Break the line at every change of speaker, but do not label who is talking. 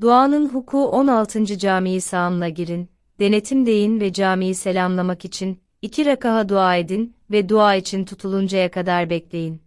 Duanın huku 16. camiyi sağımla girin, denetim deyin ve camiyi selamlamak için, iki rakaha dua edin ve dua için tutuluncaya kadar bekleyin.